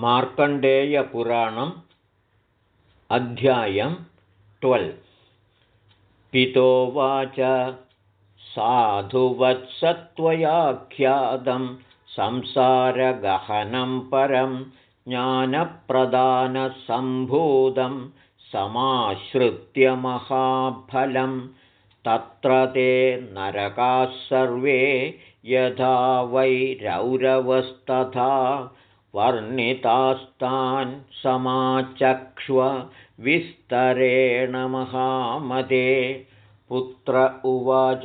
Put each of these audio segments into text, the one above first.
मार्कण्डेयपुराणम् अध्यायं ट्वेल् पितोवाच साधुवत्सत्वयाख्यातं संसारगहनं परं ज्ञानप्रदानसम्भूतं समाश्रित्य महाफलं तत्र ते नरकाः सर्वे यथा वैरौरवस्तथा वर्णितास्तान् समाचक्ष्व विस्तरेण महामते पुत्र उवाच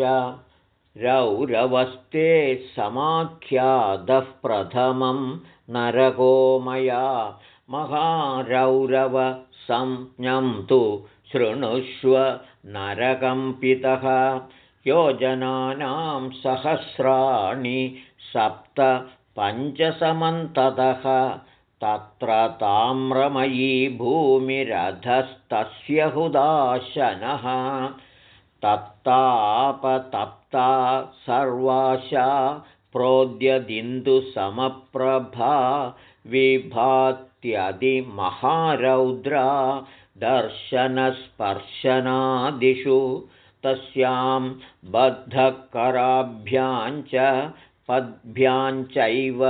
रौरवस्ते समाख्यातः प्रथमं नरको मया। महारौरवसंज्ञं तु शृणुष्व नरकम्पितः योजनानां सहस्राणि सप्त पञ्चसमन्ततः तत्र ताम्रमयी भूमिरधस्तस्य हुदाशनः। तत्तापतप्ता सर्वाशा प्रोद्यदिन्दुसमप्रभा विभात्यदिमहारौद्रा दर्शनस्पर्शनादिषु तस्यां बद्धकराभ्याञ्च पद्भ्याञ्चैव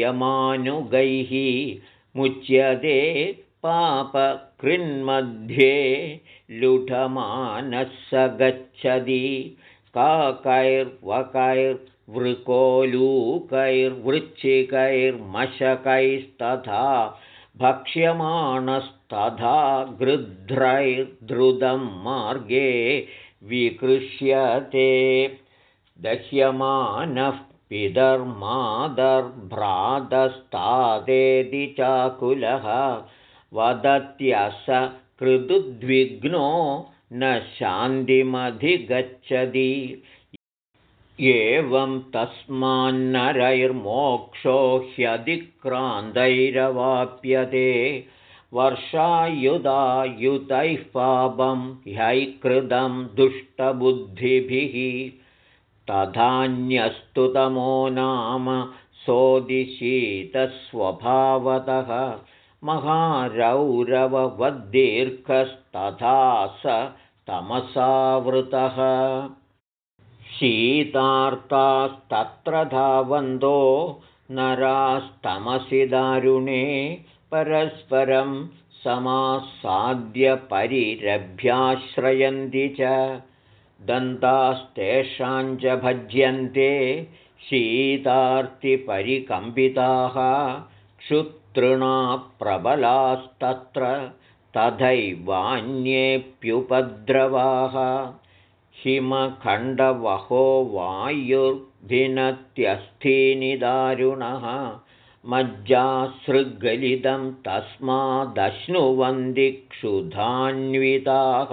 यमानुगैः मुच्यते पापकृन्मध्ये लुठमानः स गच्छति काकैर्वकैर्वृकोलूकैर्वृच्छिकैर्मशकैस्तथा भक्ष्यमाणस्तथा गृध्रैर्धृतं मार्गे विकृष्यते दह्यमानः पितर्मादर्भ्रातस्तादेति चाकुलः वदत्यस कृदुद्विग्नो न शान्तिमधिगच्छति। एवं तस्मान्नरैर्मोक्षो ह्यधिक्रान्तैरवाप्यते वर्षायुधायुतैः पापं ह्यैकृतं दुष्टबुद्धिभिः तथान्यस्तु तमो नाम सोदिशीतस्वभावतः महारौरववद्दीर्घस्तथा स तमसावृतः। शीतार्तास्तत्र धावन्तो नरास्तमसि दारुणे परस्परं समासाद्यपरिरभ्याश्रयन्ति च दन्तास्तेषाञ्च भज्यन्ते शीतार्तिपरिकम्पिताः क्षुतृणा प्रबलास्तत्र तथैवान्येऽप्युपद्रवाः। हिमखण्डवहो वायुर्भिनत्यस्थीनि दारुणः मज्जासृगलितं तस्मादश्नुवन्ति क्षुधान्विताः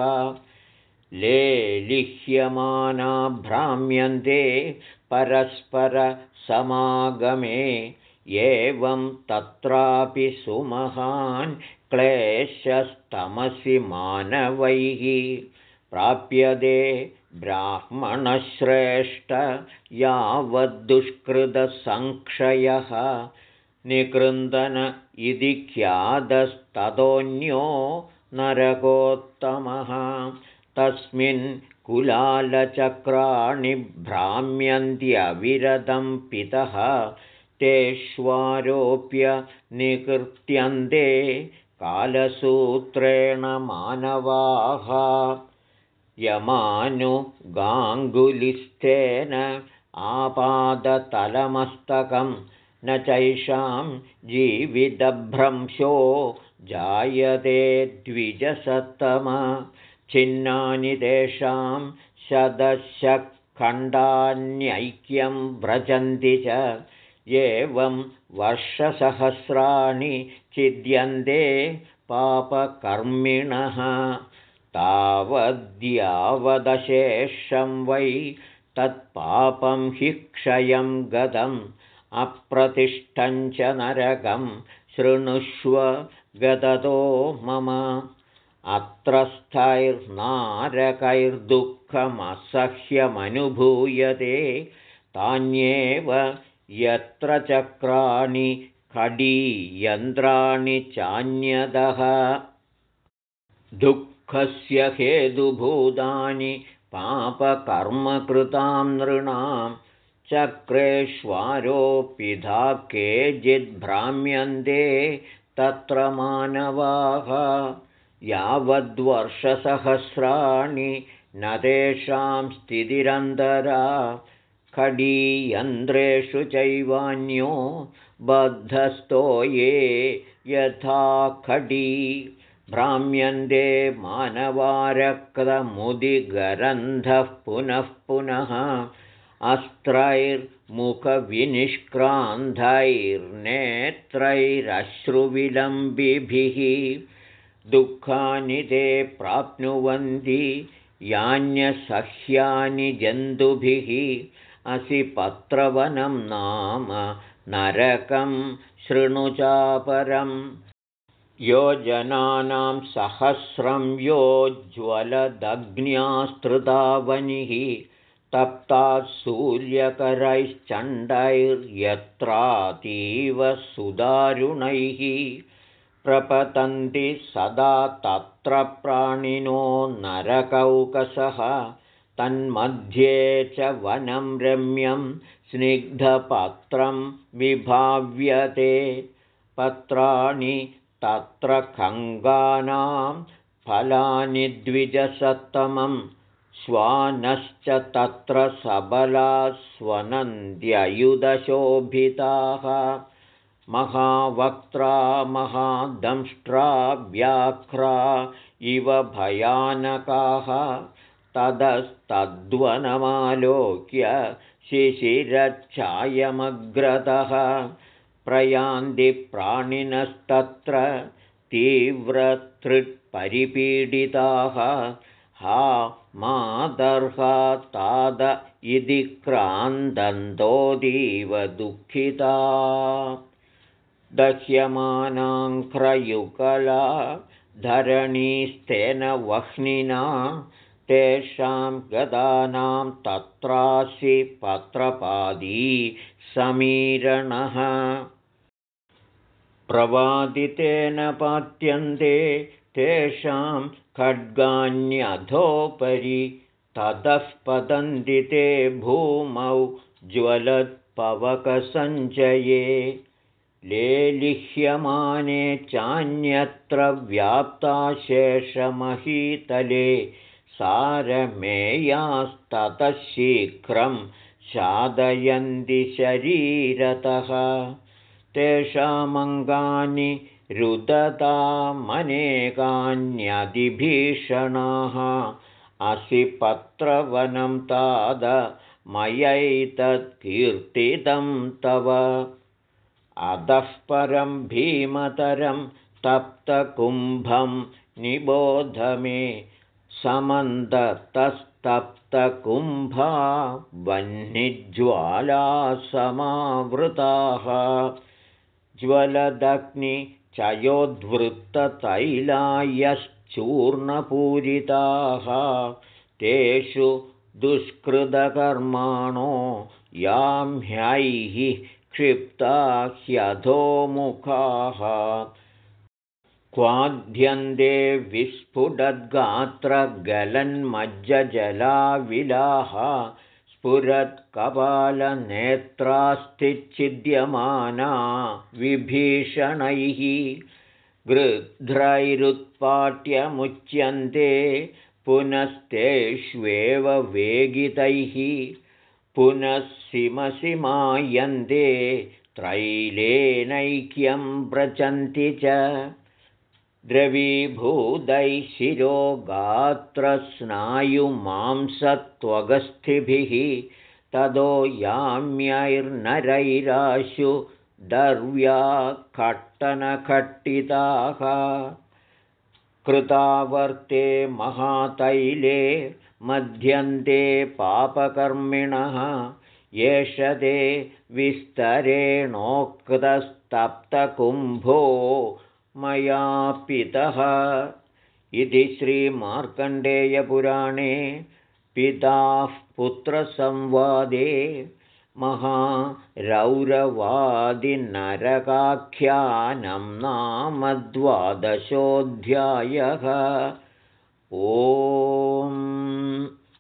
लेलिह्यमाना भ्राम्यन्ते परस्परसमागमे एवं तत्रापि सुमहान् क्लेशस्तमसि मानवैः प्राप्यते ब्राह्मणश्रेष्ठ यावद्दुष्कृतसङ्क्षयः निकृन्दन इति ख्यातस्ततोऽन्यो नरकोत्तमः तस्मिन् कुलालचक्राणि भ्राम्यन्त्यविरतं पितः तेष्वारोप्य निकृत्यन्ते कालसूत्रेण मानवाः। यमानुगाङ्गुलिस्थेन आपादतलमस्तकं न चैषां जीवितभ्रंशो जायते द्विजसत्तम छिन्नानि तेषां शतशखण्डान्यैक्यं व्रजन्ति च। एवं वर्षसहस्राणि छिद्यन्ते पापकर्मिणः। तावद्यावदशेषं वै तत्पापं हि क्षयं गतम्। अप्रतिष्ठञ्च नरकं शृणुष्व गदतो मम अत्र स्थैर्नारकैर्दुःखमसह्यमनुभूयते तान्येव यत्र चक्राणि खडीयन्त्राणि चान्यदः। दुःखस्य हेतुभूतानि पापकर्मकृतां नृणां चक्रेष्वारोपिधा केचिद्भ्राम्यन्ते तत्र मानवाः यावद्वर्षसहस्राणि न तेषां स्थितिरन्तरा खडीयन्त्रेषु चैवान्यो बद्धस्तो ये यथा खडी भ्राम्यन्ते मानवारक्तमुदिगरन्धः पुनः पुनः अस्त्रैर्मुखविनिष्क्रान्धैर्नेत्रैरश्रुविलम्बिभिः दुःखानि ते प्राप्नुवन्ति यान्यसह्यानि जन्तुभिः असि पत्रवनं नाम नरकं शृणुचापरम् योजनानां सहस्रं योज्ज्वलदग्न्यास्तृतावनिः तप्तात् सूर्यकरैश्चण्डैर्यत्रातीव सुदारुणैः प्रपतन्ति सदा तत्र प्राणिनो नरकौकसः। तन्मध्ये च वनं रम्यं स्निग्धपत्रं विभाव्यते। पत्राणि तत्र खङ्गानां फलानि द्विजसत्तमं। श्वानश्च तत्र सबलास्वनन्द्ययुधशोभिताः महावक्त्रा महादंष्ट्रा व्याघ्रा इव भयानकाः ततस्तद्वनमालोक्य शिशिरच्छायमग्रतः। प्रयान्ति प्राणिनस्तत्र तीव्रतृट्परिपीडिताः हा मादर्हा ताद इति क्रान्दन्तोदीव दुःखिता दह्यमानाङ्क्रयुकला धरणीस्तेन वह्निना तेषां गदानां तत्रासि पत्रपादी समीरणः। प्रवादितेन पात्यन्ते तेषां खड्गान्यधोपरि ततः पतन्ति ते भूमौ ज्वलत्पवकसञ्चये लेलिह्यमाने चान्यत्र व्याप्ताशेषमहीतले सारमेयास्ततः शीघ्रं शादयन्ति शरीरतः। तेषामङ्गानि रुदतामनेकान्यधिभीषणाः असि पत्रवनं ताद मयैतत्कीर्तितं तव अधः परं भीमतरं तप्तकुम्भं निबोध मे समन्दतस्तप्तकुम्भा वह्निज्वालासमावृताः ज्वलदग्निचयोद्वृत्ततैलायश्चूर्णपूरिताः तेषु दुष्कृतकर्माणो यां ह्यैः क्षिप्ता ह्यधोमुखाः क्वाध्यन्ते विस्फुटद्गात्रगलन्मज्जजलाविलाः। स्फुरत्कपालनेत्रास्तिच्छिद्यमाना विभीषणैः। गृध्रैरुत्पाट्यमुच्यन्ते पुनस्तेष्वेव वेगितैः पुनः सिमसिमायन्ते त्रैलेनैक्यं व्रचन्ति च। द्रवीभूतैः शिरो गात्रस्नायुमांसत्वगस्थिभिः तदो याम्यैर्नरैराशु दर्व्या खट्टनखट्टिताः कृतावर्ते महातैले मध्यन्ते पापकर्मिणः एष ते विस्तरेणोक्तस्तप्तकुम्भो मया पितः। इति श्रीमार्कण्डेयपुराणे पिताः पुत्रसंवादे महारौरवादिनरकाख्यानं नाम द्वादशोऽध्यायः। ओ